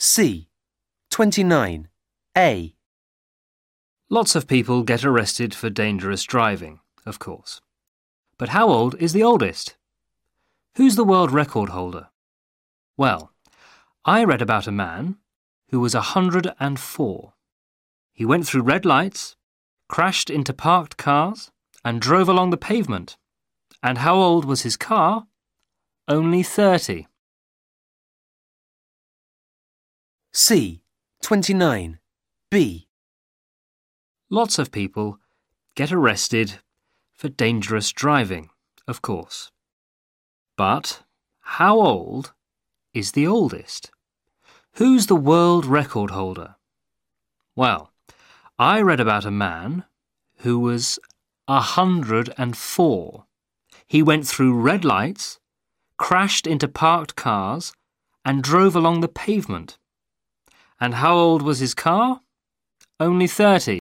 C. 29. A. Lots of people get arrested for dangerous driving, of course. But how old is the oldest? Who's the world record holder? Well, I read about a man who was 104. He went through red lights, crashed into parked cars, and drove along the pavement. And how old was his car? Only 30. C. 29. B. Lots of people get arrested for dangerous driving, of course. But how old is the oldest? Who's the world record holder? Well, I read about a man who was a hundred and four. He went through red lights, crashed into parked cars, and drove along the pavement. And how old was his car? Only 30.